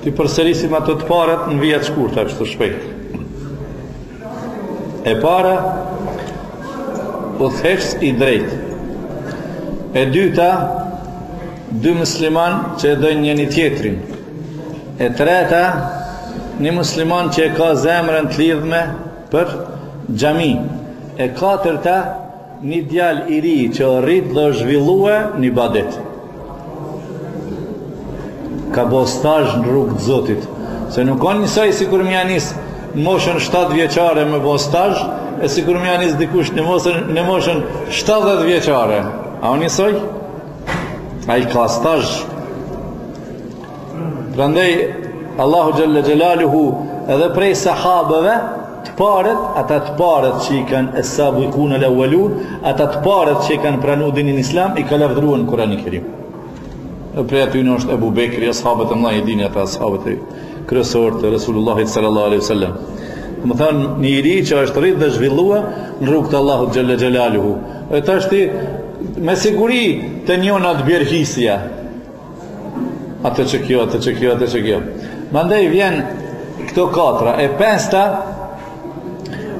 Ti përsërisim ato të parat në vija t'shkurta, kështu shpejt. E para, udhëheqës i drejtë. E dyta, dy musliman që e dojnë njëni tjetrin. E treta, një musliman që e ka zemrën të lidhme për xhami. E katërta, Ni djal i ri që o rrit dhe o zhvillue n'ibadet ka bo stazh në rrug të zotit se nuk o njësoj sikur me ja nis moshën 7 vjeçare me bo stazh e sikur me ja nis dikush në moshën, në moshën 70 vjeçare a o njësoj ai ka stazh Prandaj Allahu xhelle xhelaluhu edhe prej sahabeve të parët, ata të parët që i kanë as-sabiqun al-awwalun, ata të parët që i kanë pranu dinin islam i ka lavdrua në Kur'ani Kerim. Dhe prej atyne është Ebu Bekri, ashabët e mëdhenj e dini ata ashabët kryesor të Resulullahit sallallahu alaihi wasallam. Domethënë, një i ri që është rrit dhe zhvillua në rrugë të Allahut Xhelle Xhelaluhu. E të është me siguri të njona të bjerhisja, Atë që kjo, atë që kjo, atë që kjo. Mandej vjen këto katra. E pesta,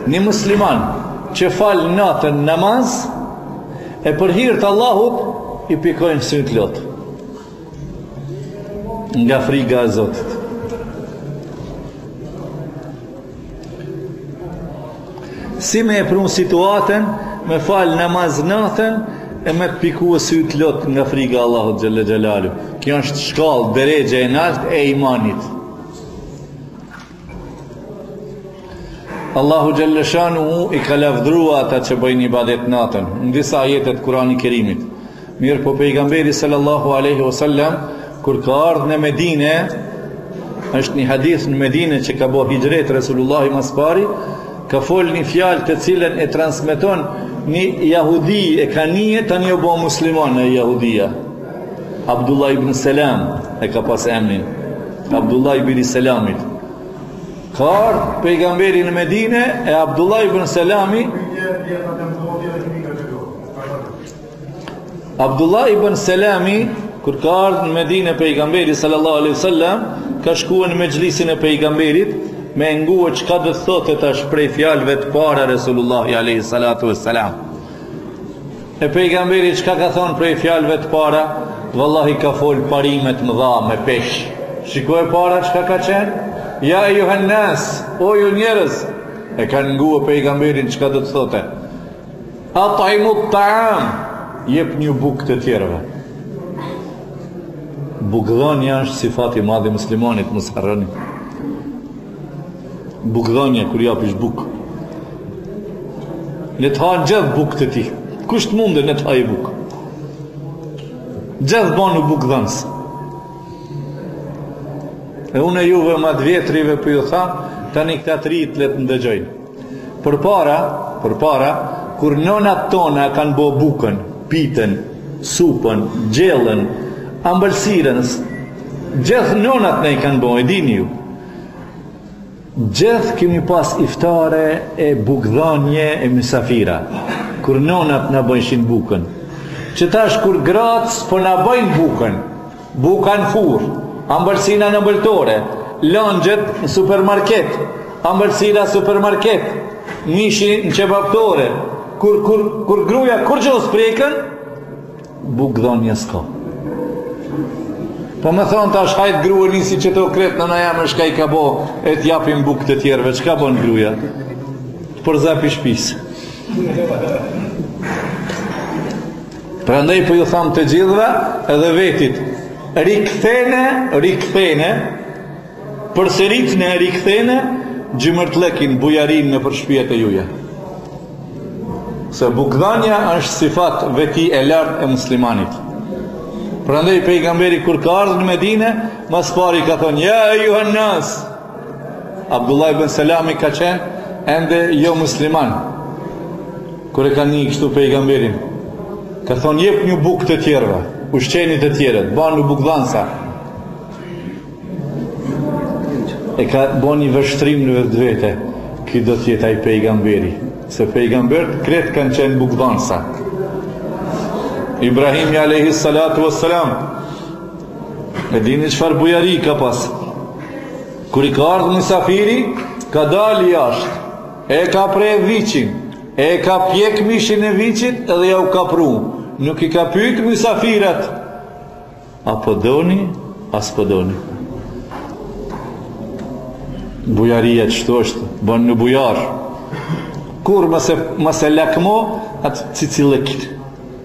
një musliman që fal natën namaz, e për hirë të Allahut, i pikojnë sytë lot. Nga friga e Zotit. Si me e prun situaten, me falë namaz natën, e me t'pikue sytë lot nga friga Allahut Xhelle Xhelaluhu. Kjo është shkallë, derexhe e nartë e imanit. Allahu Xhelle Shanuhu i ka lavdrua ata që bëjnë ibadet natën, në disa ajete t'Kurani kerimit. Mirëpo pejgamberi sallallahu alaihi wasallam kur ka ardh në Medinë, është një hadith në Medinë që ka bo hixhret Resulullahi ma s'pari, ka fol një fjalë të cilën e transmeton një jahudi e ka një tani u bo musliman ai jahudia. Abdullah ibn Selam e ka pas emnin. Abdullah i biri Selamit. Ka ardh pejgamberi në Medinë e Abdullah ibn Selami Abdullah ibn Selami, kur ka ardhë në Medine pejgamberi sallallahu alaihi sallam, ka shkua në mexhlisin e pejgamberit, me ngua çka do të thotë tash prej fjalëve të para Resulullahi alaihi salatu ve selam. E pejgamberi çka ka thonë prej fjalëve të para, vallahi ka fol parime t'mëdha me peshë. Shiko e para çka ka qenë, ja ejuhennas, o ju njerëz, e ka ngua pejgamberin çka do të thotë, At'imu ta'am, jepni bukë të tjerëve. Bukëdhanja është sifat i madh i muslimanit, mos harroni. Bukëdhanja kur japish bukë. Le të hanë gjithë bukë të tij. Kush të mundë le të hajë bukë? Gjithë banu bukëdhanës. E unë e juve ma të vjetërve po ju tham, tani këta të rritë le të dëgjojnë. Përpara, përpara, kur nonat tona kanë bo bukën, piten, supën, gjellën, ambëlsirën, s, gjithë nonat na i kanë bo, e dini ju. Gjithë kemi pas iftare e bukëdhanje e mysafira, kur nonat na bëjshin bukën. Qe tash kur gratë s'po na bojnë bukën. Buka në furrë, ambëlsina në ëmbëltore, lëngjet në supermarket, ambëlsina supermarket, mishi në qebaptore. Kur kur kur gruja kurgjo s'prek, bukëdhonja s'ka. Po më thonë tash hajt grua nisi qëto krejt nona jeme çka i ka bo e t'japin bukë të tjerëve, çka bon gruja? Të përzen pi shpisë. Prandaj po ju tham të gjithëve edhe vetit, rikthene, rikthene, përsëritne, rikthene, gjymërtlekin, bujarin në përshpjet e juja. Se bukdhanja është sifat veti e lartë e muslimanit. Prandaj pejgamberi kur ka ardhur në Medinë, më së pari ka thënë: "Ja e juhan nas, Abdullah ibn Selami ka qenë ende jo musliman. Kur e ka ni kështu pejgamberin, ka thonë jepni bukë të tjerëve, ushqeni të tjerët, banu bukëdhansa. E ka bo një vështrim në vetvete, ky do të jetë ai pejgamberi, se pejgambert krejt kanë qenë bukëdhansa. Ibrahimi alejhis-salatu ves-selam, e dini çfarë bujari ka pas, Kur i ka ardhë misafiri, ka dalë jashtë, e ka pre viqin, e ka pjek mishin e viqit edhe jau ka pru. Nuk i ka pyt misafirat, a po doni, a s'po doni. Bujaria qëto është, banu bujarë. Kur mos e, mos e lakmoni, atë cicillëk.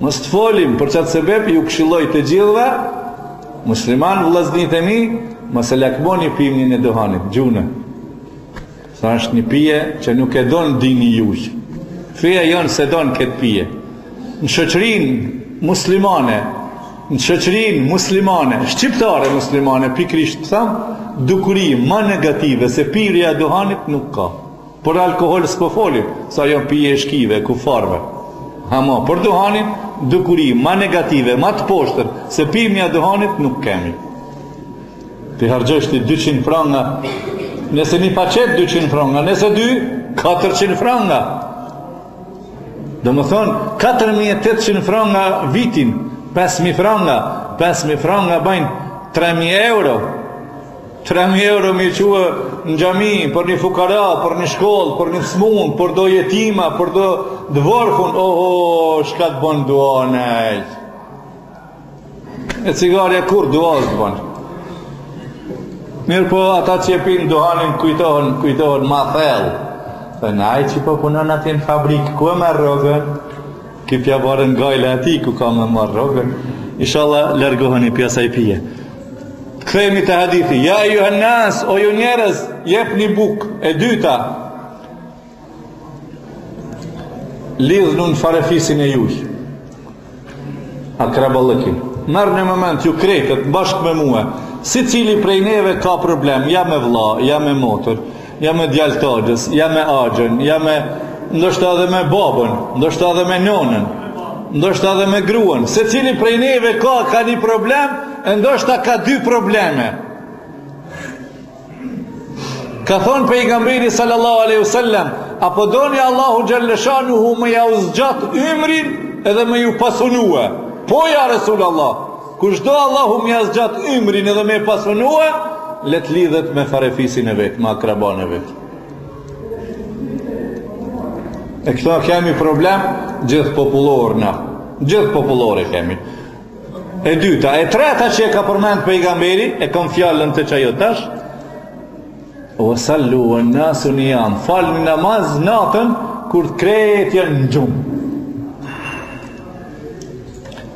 Mos të folim për qat sebep ju këshilloj të gjithëve muslimanë, vëllaznit e mi, mos e lakmoni pimin e duhanit, gjynah është një pije që nuk e don dini jonë. Feja jonë s'e don këtë pije. Në shoqërinë muslimane, në shoqërinë muslimane, shqiptare muslimane, pikërisht po tham, dukuri ma negative se pirja e duhanit nuk ka. Për alkohol s'po folim, se ajo është pije e shkijeve, e kufarëve. Ama për duhanin, dukuri ma negative, ma të poshtër se pimja e duhanit nuk kemi. T'i harxhosh ti 200 franga. Nëse një paçet 200 franga, nëse dy 400 franga. Domethonë, 4.800 franga vitin, 5.000 franga, 5.000 franga bajnë 3.000 euro, Tre mijë euro me i çu në xhami për një fukara, për një shkollë, për një smunë, për do jetima, për do t'vorfun, oho, çka të bën duan ai. E cigarja kur dua të bën. Mirëpo ata që e pinë duhanin kujtohen, kujtohen ma thellë. Dhe ai që po punon aty n'fabrikë, ku e merr rrogën? Ky po ja ban gajle atij ku ka me marrë rrogën. Ishalla largoheni prej asaj pije. Të kthehemi te hadithi, ja ejjuhen-nas, o ju njerëz, jepni bukë, e dyta, lidhnu në farefisin e juj, akraballëkin, merrni moment ju krejt, bashkë me mue, secili prej neve ka problem, ja me vlla, ja me motër, Ja me djalë t'axhës, ja me axhën, ja me ndoshta edhe me babën, ndoshta edhe me nonën, ndoshta edhe me gruan. Secili prej neve ka ka një problem, e ndoshta ka dy probleme. Ka thonë pejgamberi sallallahu alejhi vesallam A po doni Allahu xhelleshanuhu me jau zgjat ymrin edhe me ju pasunue Po ja Resul Allah Kush do Allahu me ja zgjat ymrin edhe me e pasunue, le të lidhet me farefisin e vet, me akraban e vet. E këta e kemi problem gjithë popullore na. Gjithë popullore kemi. E dyta, e treta që e ka përmend pejgamberi, e kam fjalën te qajo tash, Ue sallu uen-nasu nijam, falni namaz natën, kur krejt janë në gjumë.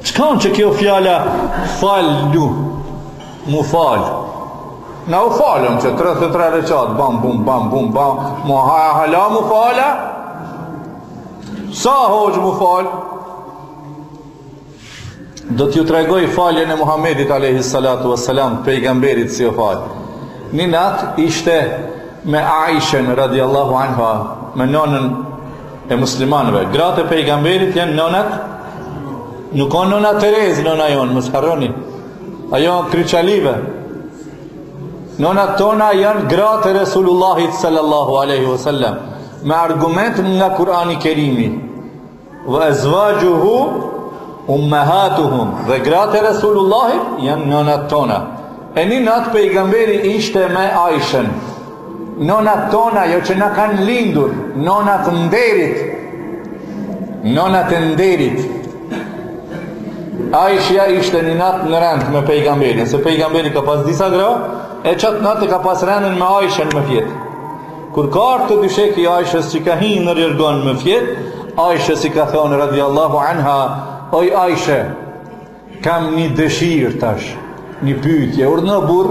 Çka nënkupton kjo fjala falu, mu falë? Na u falëm qe 33 reqatë, bam, bum, bam, bum, bam, more, hala mu falë, sa hoxhë mu falë? Do t'ju tregoj faljen e Muhammedit alejhi salatu wa salam, pejgamberit si o falë. Një nat ishte me Aishen radiallahu anha, me nonën e muslimanëve. Gratë e pejgamberit janë nonat, nuk o nona Tereze, nona jonë, mos harroni. Ajo kryqalive., Nonat tona janë gratë e Resulullahit sallallahu aleyhi vësallam Me argument nga Kurani Kerimi Wa azwajuhu ummahatuhum. Dhe gratë e Resulullahit janë nënat tona. E një natë pejgamberi ishte me Aishën. Nënat tona, jo që na kanë lindur, nënat e nderit. Nënat e nderit. Aishja ishte një natë në rend me pejgamberin, se pejgamberi ka pas disa gra, e qatë natë ka pas rendin me Aishën me fjet. Kur ka ardh te dysheki Aishës që ka hi nër jorgan me fjet, Aishës i ka thonë radiallahu anha, oj Aishe, kam një dëshirë tash, një pyetje, urdhno burr,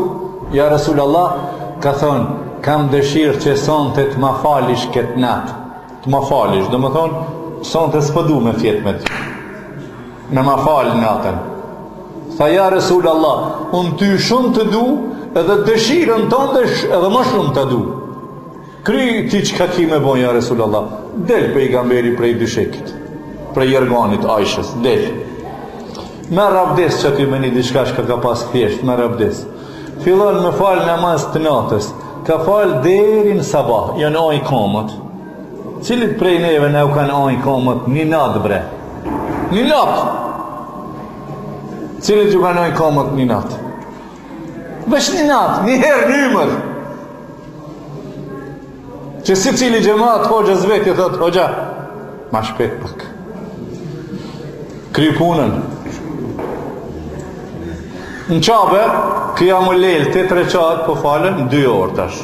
ja Resul Allah, ka thonë, kam dëshirë që sonte të ma falish këtë natë, të ma falish, domethonë, sonte s'po du me fjet me ty. Me ma falë natën. Tha ja Resul Allah, unë ty shumë të du, edhe dëshirën tonde edhe më shumë ta du. Kry ti çka ki me bo, ja Resul Allah, del pejgamberi prej dyshekit, prej jorganit Aishës, del. Merr abdes qaty me një diçka çka ka pas thjesht, merr abdes. Fillon me falë namaz të natës, ka falë deri n'sabah, i janë aj komët, Cilit prej neve na u kanë ajt komët një natë bre? Një natë! Cilit ju kanë ajt komët një natë? Veç një natë, një herë n'ymër. Që secili xhemat, hoxhës vet i thotë, hoxha, ma shpejt pak. Kryje punën. Në qabë, kijamul lejl, tetë reqat, po falen, dy orë tash.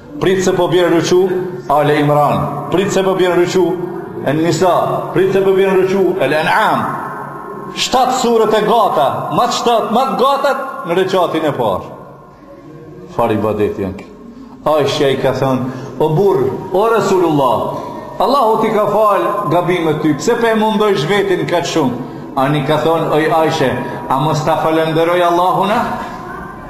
Prit se po bjen ruku Ale Imran, prit se po bjen ruku El Nisa, prit se po bjen ruku El En'am. Shtatë surët e gata, ma të, shtatë ma të gatat në rekatin e parë. Far ibadeti janë kë. Aisha i ka thënë, o burr, o Resulullah, Allahu t'i ka fal gabimet ty, pse pe mundojsh vetin kaq shumë? Ai i ka thonë, oj Aisha, a mos ta falënderoj Allahun?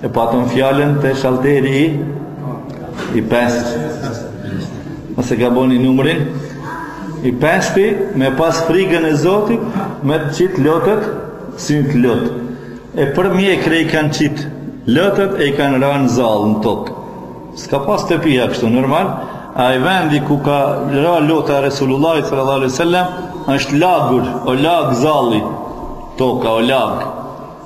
E patëm fjalën te shalteri i pest. Nëse s'gaboj numërin, i pesti me pas frigën e Zotit, me të qitë lotët, sytë lotë. E për mjekre i kanë qitë lotët e i kanë ranë zall në tokë. S'ka pas tepiha kështu, normal. Ai vendi ku ka ra loti Resulullahit sallallahu alaihi sallam, është lagur, o lag zalli, toka, o lag.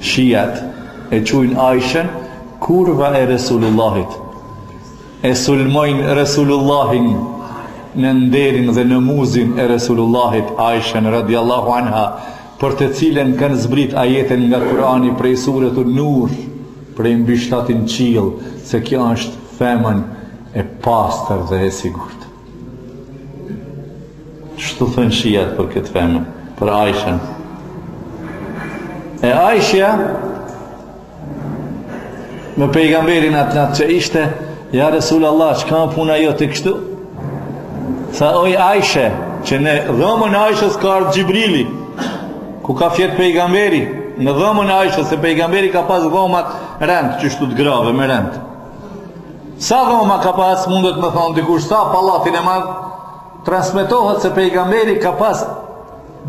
Shi'at e quajnë Aishën kurva e Resulullahit, e sulmojnë Resulullahin në nderin dhe namuzin e Resulullahit, Aishën radijallahu anha, për të cilën kanë zbrit ajete nga Kur'ani prej Suret An-Nur, prej mbi shtatin qiell, se kjo është femën e pastër dhe e sigurt. Qështu thojnë shijat për këtë femër, për Aishën? E Aishja me pejgamberin atë natë që ishte, ja Resul Allah, çka puna jote kështu? Tha oj Aishe, qe në dhomën e Aishës ka ardhë Xhibrili, ku ka fjetë pejgamberi, në dhomën e Aishës, se pejgamberi ka pas dhomat rend, qështu të grave me rend. Sa dhoma ka pas mundet me thonë dikush sa pallatin e madh transmetohet se pejgamberi ka pas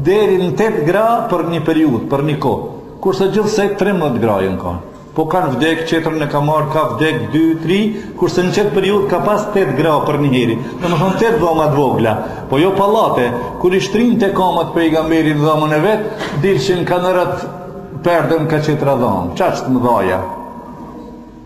deri në 8 gra për një periudhë, për një kohë. Kurse gjithsej 13 gra janë kanë. Po kanë vdek, qetrën e ka marrë, ka vdek 2, 3, kurse në çet periudhë ka pas 8 gra për një herë. Domethënë 8 dhoma të vogla, po jo pallate. Kur i shtrinte kamat pejgamberi n'dhomën e vet, dilshin kamët n'perde ka qetra dhomë. Qaq mëdhaja.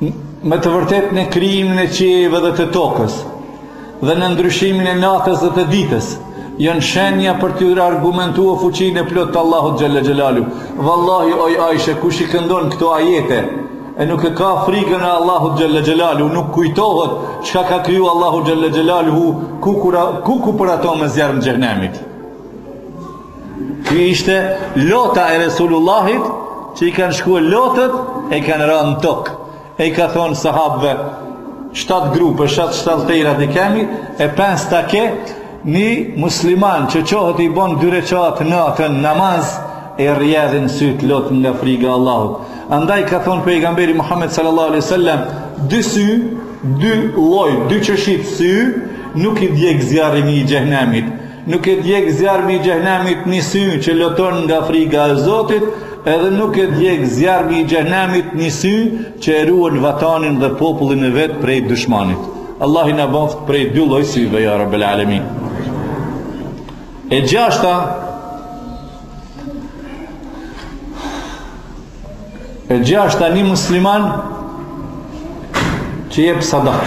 Me të vërtetë në krijimin e qiejve dhe të tokës dhe në ndryshimin e natës dhe të ditës janë shenja për të argumentuar fuqinë e plotë të Allahut xhalla xhelalu. Vallahi oj Aishe kush i këndon këto ajete e nuk e ka frikën e Allahut xhalla xhelalu, nuk kujtohet çka ka kriju Allahu xhalla xhelalu, kuku për ato me zjarrm t'xhehnemit. Kjo ishte lota e Resulullahit që i kanë shkuar lotët e kanë rënë në tokë. E i ka thonë sahabëve, shtatë grupe, shtatë tjerat i kemi, e pesë të ke, një musliman që çohet i bon dy reqatë natën namaz, i rrjedhin sytë lotë nga friga e Allahut. Andaj ka thonë pejgamberi Muhammed sallallahu alaihi wasallam, dy sy, dy lloj, dy çeshit sy, nuk i djeg zjarmi i xhehnemit. Nuk e djeg zjarmi i xhehenemit një sy që loton nga frika e Zotit, edhe nuk e djeg zjarmi i xhehenemit një sy që e ruan vatanin dhe popullin e vet prej dushmanit. Allahi na bëftë prej dy lloj syve ja Rabbel Alamin. E gjashta E gjashta një musliman që jep sadak.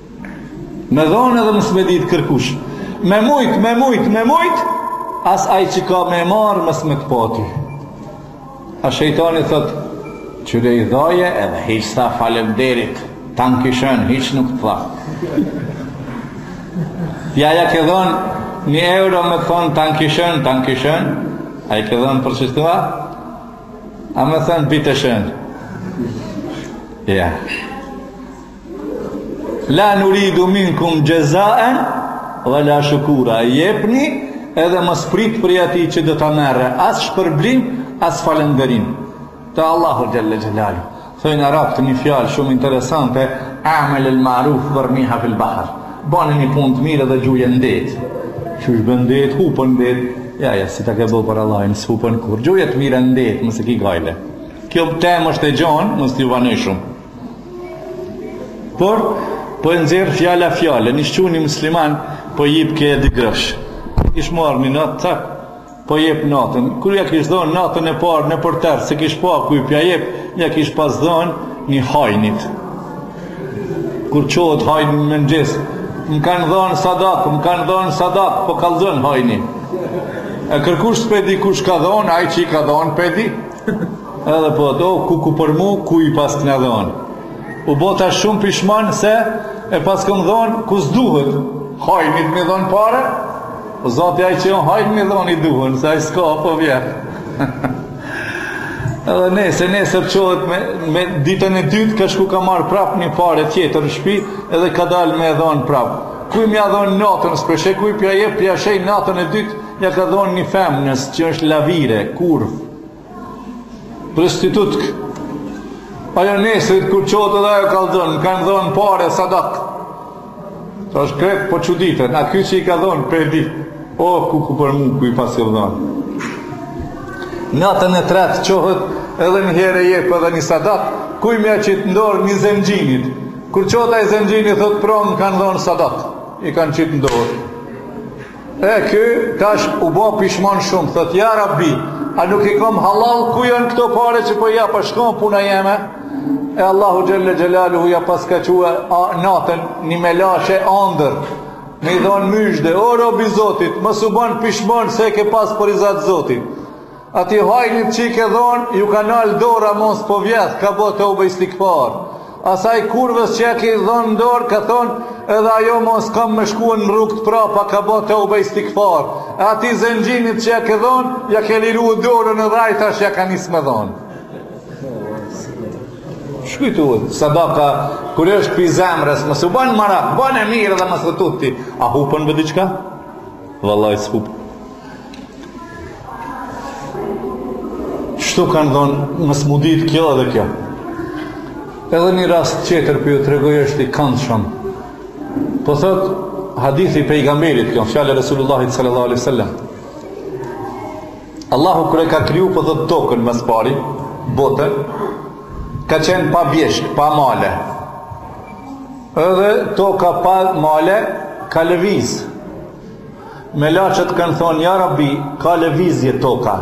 Me dhonë edhe mos me ditë kërkush Me mujtë, me mujtë, me mujtë As aj që ka me marrë mos me të pa ty A shejtoni thot Qyre i dhaje edhe hiç as faleminderit. Ta n'gishën, hiç nuk të tha Ja ja ke dhonë Një euro me thonë ta n'gishën, ta n'gishën A i ke dhonë për që thua A me thonë bitëshën Ja Ja La nuridu minkum jazaan wala shukura. Jepni edhe mos prit prej ati që do ta merre as shpërblim, as falënderim. Te Allahu xhalla xhelal. Thojnë arabët një fjalë shumë interesante, amel el ma'ruf warmiha fil bahr. Bani një punë të mirë dhe gjuje në det. Qysh be n'det, hupën n'det. Ja, ja, si ta ke bo për Allahin, s'hupën kurrë. Gjuje të mirë në det, mos e ki gajle. Kjo temë është e gjonë, mos t'ju vanoj shumë. Por, po e nxjerr fjala fjalën, ish çu një musliman, po jip ke dy grosh. Kish marrë një natë, tak, po jep natën. Kur ja kish dhonë natën e parë nëpër terr, se kish pa kuj p'ja jep, ja kish pas dhonë një hajnit. Kur çohet hajni në mëngjes, më kanë dhonë sadak, më kanë dhonë sadak, po kallzon hajni. E kërkush s'pe di kush ka dhonë, aj që i ka dhonë, pe di. Edhe po thotë kuku për mu kuj ja paskna dhon. U bo tash shumë pishman se e paskëm dhon ku s'duhet. Hajnit me dhon pare, o zati aj që o hajn me dhon i duhen, se aj s'ka po vjedh. Edhe nesë, nesër çohet me, me ditën e dytë, ka shku ka marrë prapë një pare tjetër në shpi, edhe ka dalë me dhon prapë. Kuj m'ja dhon natën, s'pe sheh kuj p'ja jep, ja shej natën e dytë, ja ka dhon një femnës që është lavire, kurvë. Prostitutk. Ajo nesrit kur çohet edhe ajo kallzon, m'kanë dhonë pare, sadak. Tash krejt po çuditen, a ky që i ka dhonë pe di, o oh, kuku për mu, kuj i pasi dhonë. Natën e tretë çohet, edhe një herë e jep edhe një sadak, kuj m'ja qit n'dorë një zengjinit. Kur çohet ai zengjini, thotë promë, m'kanë dhonë sadak, i kanë qitë n'dorë. E ky tash u bo pishmon shumë, thotë ja Rabbi, a nuk i kam hallall ku janë këto pare që po jap, a shkon puna jeme? E Allahu xhelle xhelaluhu ja paska çu a natën një melaqe n'andërr. Me i dhon myzhde, o robi Zotit, mos u ban pishmon se e ke pas për riza t'Zotit. Atij hajnit që i ke dhonë ju ka nalë dora mo s'po vjedh ka bo tobe istikfar asaj kurvës që ja ke dhonë në dorë ka thonë edhe ajo mo s'kam me shkue në rrugë të prapa ka bo tobe istikfar e atij zengjinit që ja ke dhonë ja ke liru dorën edhe aj tash ja ka nis me dhonë shkon ku duhet sadaka kur është pi zemrës mos u ban marak bane mirë dhe mos u tut a hupën ve diçka vallahi s'hupën Shtu kanë dhënë në smudit kjo edhe kjo. Edhe një rast tjetër po ju tregoj është i kandshëm. Po thotë, hadithi i pejgamberit kjo, fjalë e Resulullahit sallallahu alejhi ve sellem. Allahu kur e ka kriju, po thotë tokën më së pari, botën, ka qenë pa bjeshkë, pa male. Edhe toka pa male, ka lëvizë Melaqet kanë thonë ja Rabi ka lëvizje toka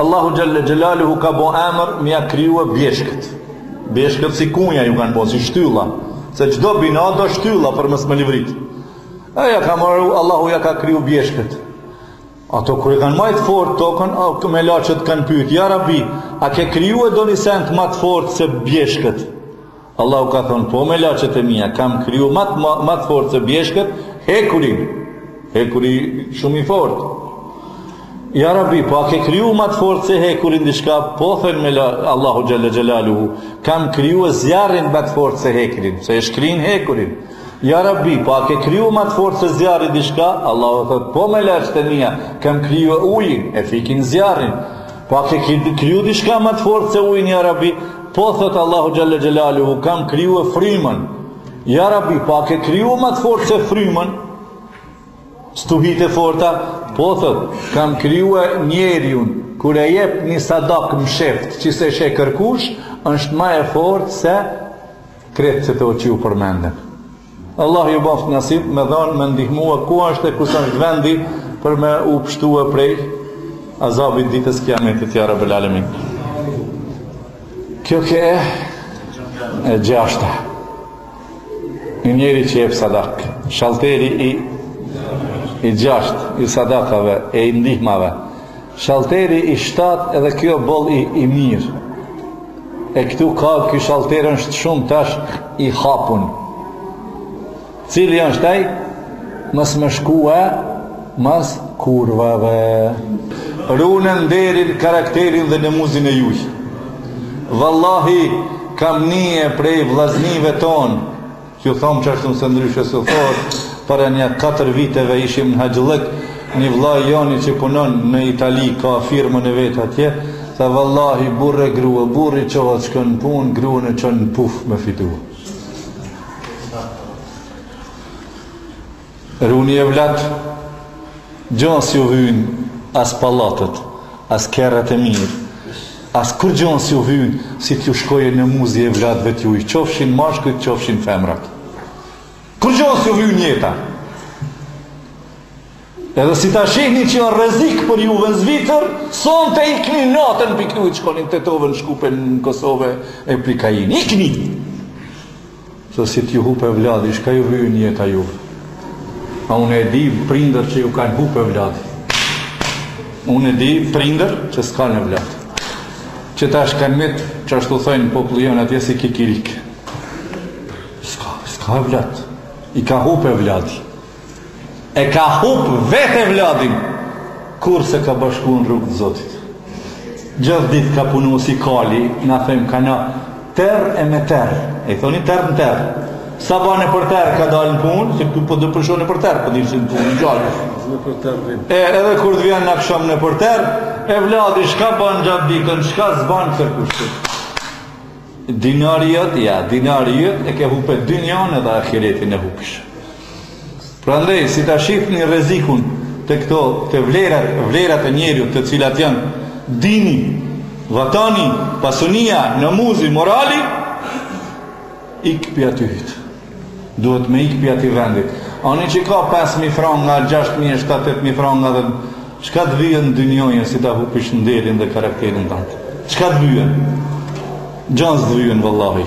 Allahu xhele xhelaluhu ka bo emër me ia krijue bjeshkët bjeshkët si kunja ju kanë bo si shtylla se çdo bina do shtylla për mos me livrit e ja ka marrë Allahu ja ka kriju bjeshkët Ato kur e kanë majtë fort tokën, ato melaqet kanë pyet, ja rabi, a ke krijue ndonjë send ma të fortë se bjeshkët? Allahu ka thonë, po melaqet e mia kam kriju ma të ma të fortë se bjeshkët, hekurin. Hekuri shumë i fortë. Ja Rabbi, po a ke kriju ma të fortë se hekuri diçka? Po thotë mela, Allahu xhele xhelaluhu, kam kriju zjarrin ma të fortë se hekurin, se e shkrin hekurin. Ja Rabbi, po a ke kriju ma të fortë se zjarri diçka? Allahu thotë, po melaqet e mia kam kriju ujin, e fikin zjarrin. Po a ke kriju diçka ma të fortë se ujin ja Rabi? Po thotë Allahu xhele xhelaluhu, kam krijue frymën. Ja Rabi, po a ke kriju ma të fortë se frymën? Stuhitë e forta, po thotë, kam krijue njeriun kur e jep një sadakë mshefët, që s'e sheh kërkush, është ma e fortë se krejt qeto qi u përmendën. Allah ju boftë nasip me dhonë me ndihmua ku është e ku është vendi për me u pështua prej azabit ditës kijametit ja rabel alemin kjo ke e e gjashta një njeri që jep sadakë shalteri i i gjashtë i sadakave e i ndihmave Shalteri i shtatë edhe kjo boll i i mirë. E këtu ka ky shalter është shumë tash i hapun. Cili është ai? Mos me shkua mas kurvave. Rune nderin, karakterin dhe namuzin e juj. Vallahi kam nie prej vllaznive tonë Ju tham qashtu se ndryshe s'thohet, para nja katër viteve ishim në Haxhllëk, një vëlla i joni që punon në Itali ka firmën e vet atje, tha vallahi burrë e grua, burri çohet shkon në punë, gruan e çon në puf me fitu. Runi evlat Gjon s'ju vyn as pallatet As kerret e mirë As kurgjon s'ju vyn Si t'ju shkojë namuzi evlatëve t'juj qofshin mashkujt qofshin femrat Kurgjon s'ju vyn jeta Edhe si ta shihni që janë rrezik për juve në Zvicër Sonte ikni natën pi këtuit shkoni n'Tetovë n'Shkup e në Kosovë e pi ka jini Ikni Se si t'ju hup evladi çka ju vyn jeta juve a unë e di prindër që ju kan hup evladi unë e di prindër që s'kan evlad që tash kan met qashtu thojn populli jon atje si kikirik s'ka s'ka evlad i ka hup evladi E ka hup vet evladin kurr s'e ka bashku në rrugë të Zotit. Gjithë ditë ka punu si kali, na thojm ka na terr e me terr. E thoni terr në terr. Sabah nëpër terr ka dalë në punë, se këtu po do përshoni për terr, po dinë në punë gjallë. E edhe kur të vjen në aksham nëpër terr, evladi shka ban gjatë ditën, shka s'ban për kushtë. Dinari jot, ja, dinari jot e ke hup dynjanë dhe ahiretin e hupish. Prandej, si ta shihni rrezikun te këto, te vlerat, vlerat e njeriut të cilat janë, dini, vatani, pasunia, namuzi, morali, ik pi atyhit. Duhet me ik pi atij vendit. Ani që ka 5.000 franga, 6.000, 7, 8.000 franga dhe çka të vyn dynjoja si ta hupish nderin dhe karakterin tënd. Çka të vyn? Gjan s'të vyn vallahi.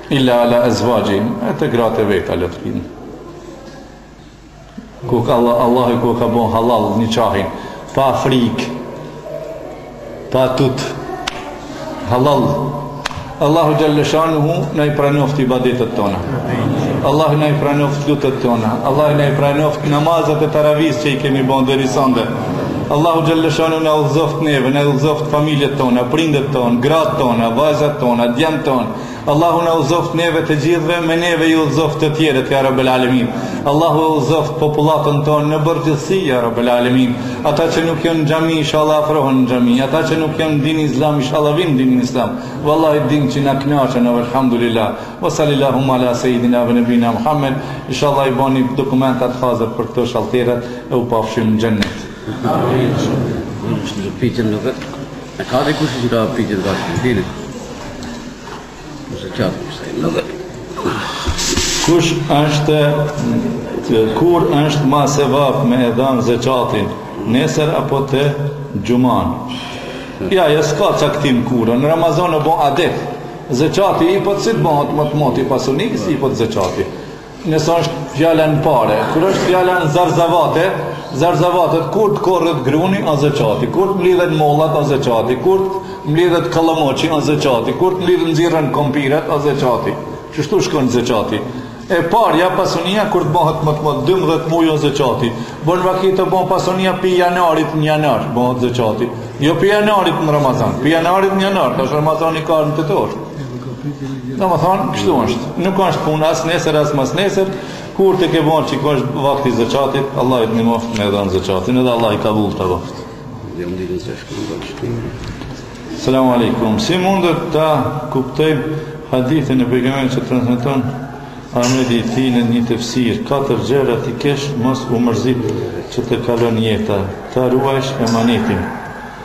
Illa ala azwajihim, e te gratë e veta le të lind. Ku ka Allah, Allahu ku ka bën halal nikahin, pa frik, pa tut. Halal. Allahu xhalla shanuhu na i pranoft ibadetet tona. Allahu na i pranoft lutjet tona. Allahu na i pranoft namazet e taravis që i kemi bën deri sonde. Allahu xhalla shanu na udhëzoft neve, na udhëzoft familjet tona, prindët tonë, gratë tona, vajzat tona, djemtë tonë. Allahu na udhëzoftë neve të gjithëve, me neve i udhëzoftë të tjerët, ja Rabbel Alemin. Allahu e udhëzoftë popullatën tonë në përgjithësi, ja Rabbel Alemin. Ata që nuk janë në xhami, inshallah afrohen në xhami. Ata që nuk janë në din Islam, inshallah vinë në dinin Islam. Vallahi din që na kënaqën, na elhamdulillah. Wa sallallahu ala seyyidina wa nabina Muhammed. Inshallah i bani dokumentat hazër për këto shalteret e u pafshim në xhennet. Kush është Kur është ma sevap me e dhanë zekatin, nesër apo të xhumanë? Ja, ja s'ka caktim kurë, në Ramazan e bo adet. Zekati ipet si të bëhet motmoti pasunisë, ipet zekati. Nëse është fjala në pare, kur është fjala n'zarzavate, zarzavatet kur të korret gruni o zeqati, kur të mlidhet mollat o zeqati, kur të mlidhet kallamoqi o zeqati, kur të mlidhet nxirren kompirat o zeqati. Kështu shkon zeqati. E parja, pasunia kur të bohet motmot 12 muj o zeqati. Bon vaki t'u bo pasunia pi janarit në janar, bohet zeqati. Jo pi janarit në Ramazan, pi janarit në janar, tash Ramazani ka në tetor. Domethonë, kështu është. Nuk është punë as nesër, as masnesër, kur të ke vonë që është vakti zeqatit, Allah i të një moftë me edhe zeqatin, edhe Allah i ka vullë të vaftë. Selamu alaikum. Si mundet ta kuptojmë hadithin e Pejgamberit që transmiton Ahmedi i tij në një tefsir, katër gjëra t'i kesh mos u mërzit që të kalon jeta, ta ruajsh emanetin.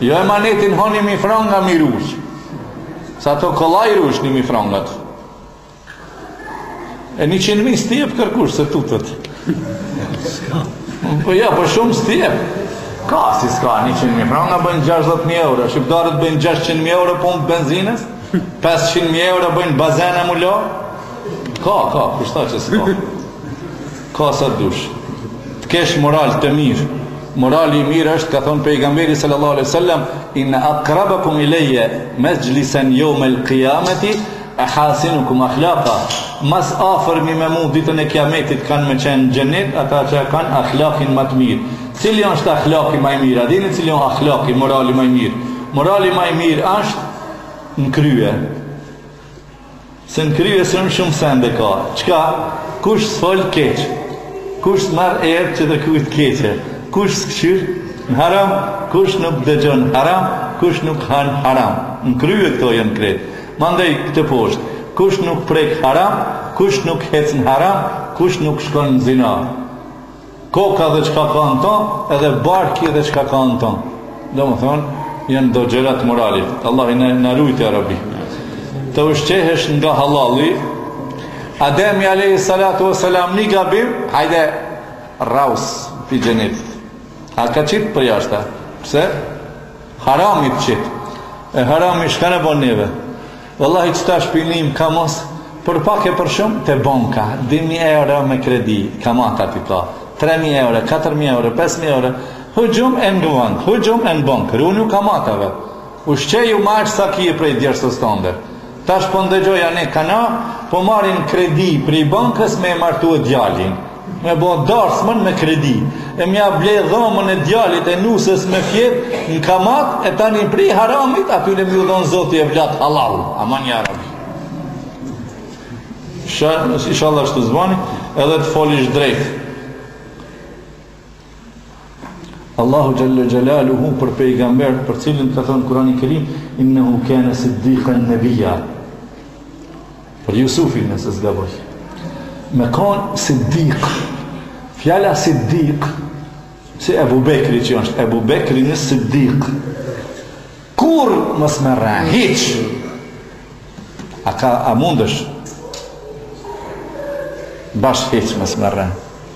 Jo emanetin o ni mi franga m'i rujt. Sa o kollaj i run ni mi frangat. E niqind mi s't'i jep kërkush se tutët. Po ja, po shumë s't'jep. Ka, si s'ka, niqind mi franga bëjnë 60.000 euro. Shqiptarët bëjnë 600.000 euro pumpë benzinës. 500.000 euro bëjnë bazene me u la. Ka, ka, kush tha që s'ka. Ka sa dush. Të kesh moral të mirë. Morali i mirë është, ka thënë pejgamberi sallallahu alaihi wasallam, in aqrabakum ilayya majlisan yawm al-qiyamati ahasinukum akhlaqa. Ma s'afërmi me mua ditën e Kiametit kanë me qenë n'xhenet ata që kanë ahlakin ma të mirë. Cili është ahlaki ma i mirë? A dini cili është ahlaki, morali ma i mirë? Morali ma i mirë është në krye. Se në krye shumë shumë sende ka. Çka? Kush s'fol keq? Kush s'merr erë që të kujt keqe? Kush s'këqyr në haram? Kush nuk dëgjon haram? Kush nuk han haram? Në krye këto janë krejt. Mandej këtu poshtë. Kush nuk prek haram? Kush nuk hec në haram? Kush nuk shkon në zina? Koka dhe çka ka në to, edhe barki dhe çka ka në to. Domethënë, janë do gjëra të moralit. Allahi na rujt ya Rabbi. Të ushqehesh nga hallalli. Ademi alayhi salatu wassalam ni gabim, hajde raus pi xhenetit. E ka qit përjashta? Pse? Harami të qit. E harami shka na bon neve? Vallahi çetash po nim kamos për pak e për shumë te bonka dy mi euro me kredi kamata ti ka tre mi euro katër mi euro pesë mi euro huxhum e n'bankë huxhum e n'bankë runju kamatave ushqeju ma aq sa kie prej djersës tënde tash po ndëgjoja nikana po marrin kredi prej bonkës me e martu djalin Me ba dasmën me kredi E me ia ble dhomën e djalit e nuses me fjet Në kamat e tani prej haramit Aty në m'i dhonë zoti evlat hallall Aman një arabi Ishallah është të zvani Edhe të folish drejt Allahu Xhel-le Xhelaluhu për pejgamber Për të cilin ka thënë kurani Kerim Innehu kane siddikan nebijja Për Jusufin nëse zgaboj. Me kon Siddik. Fjala Siddik si Ebu Bekri që është Ebu Bekri një Siddik. Kurrë mos me rre hiç. A ka a mundësi? Bash hiç mos me rre.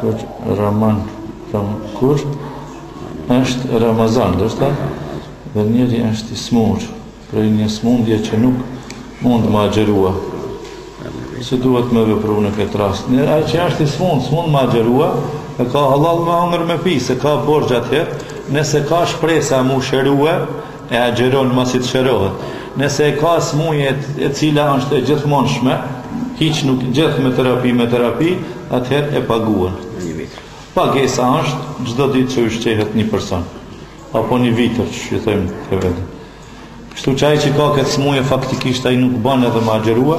Kur Raman, kam kur, është Ramazan, dhe është ta, dhe njëri është i smurë, prej një smundje që nuk mund me agjërua. Si duhet me vepru në këtë rast. Njeri që është i smurë, s'mund me agjërua, e ka hallall me ngrën me pi, s'e ka borxh atëherë, nëse ka shpresa m'u shërua, E agjëron mbasi të shërohet. Nëse e ka smundje e cila është e gjithmonshme, hiç nuk, gjith me terapi me terapi, atëherë e paguan. Pagesa është çdo ditë që ushqehet një person apo një fitër, që i thojmë të vetë. Kështu që ai që ka këtë smundje, faktikisht ai nuk banë edhe me agjërua,